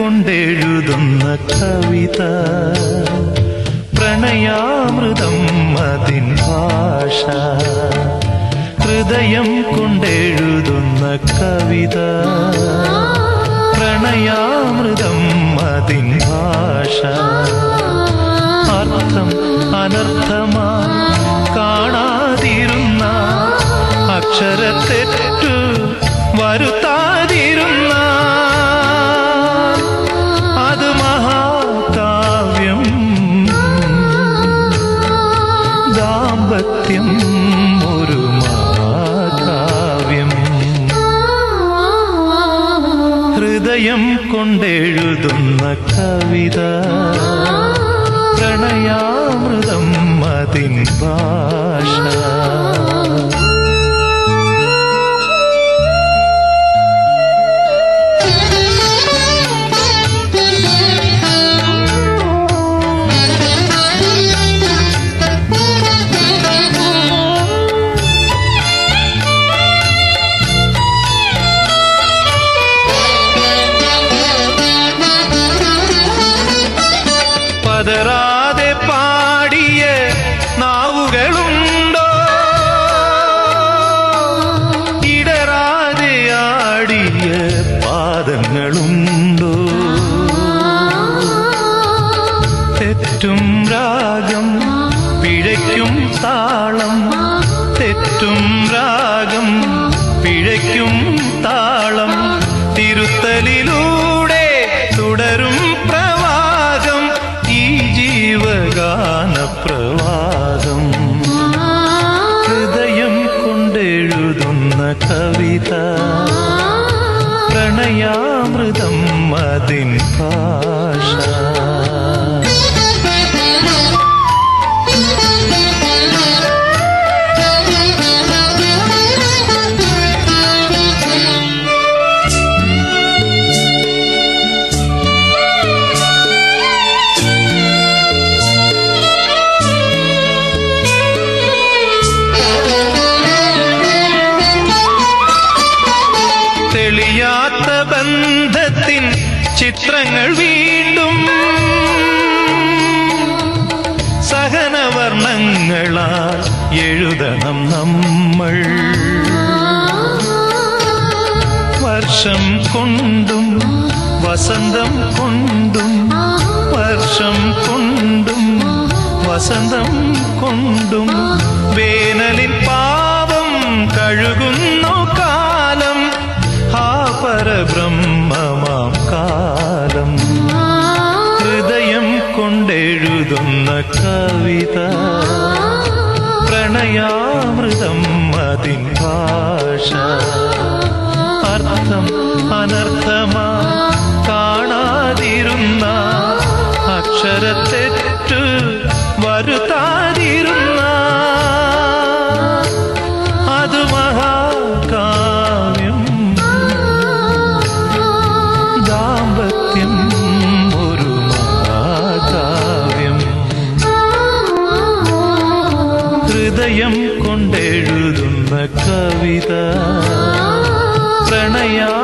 കൊണ്ടെഴുതുന്ന കവിത. പ്രണയാമൃതം അതിൻ ഭാഷ. ഹൃദയം കൊണ്ടെഴുതുന്ന കവിത. പ്രണയാമൃതം അതിൻ ഭാഷ. അർത്ഥം അനർത്ഥമായി ദാമ്പത്യം ഒരു മാതാവ്യം. ഹൃദയം കൊണ്ടെഴുതുന്ന കവിത. പ്രണയാമൃതം നാവുകളുണ്ടോ ഇടരാതെ ആടിയ പാദങ്ങളുണ്ടോ? തെറ്റും രാഗം പിഴയ്ക്കും താളം തെറ്റും കവിത പ്രണയാമൃതം അതിൻ ഭാഷ ചിത്രങ്ങൾ വീണ്ടും സഹനവർണങ്ങളാൽ എഴുതണം നമ്മൾ. വർഷം കൊണ്ടും വസന്തം കൊണ്ടും വർഷം കൊണ്ടും വസന്തം കൊണ്ടും വേനലിൽ പാവം കഴുകുന്നു കൊണ്ടെഴുതുന്ന കവിത. പ്രണയാമൃതം അതിൻ ഭാഷ. അർത്ഥം അനർത്ഥമാ കാണാതിരുന്ന. അക്ഷരത്തെറ്റു വരുത്താതിരുന്ന ഹൃദയം കൊണ്ടെഴുതുന്ന കവിത. പ്രണയാ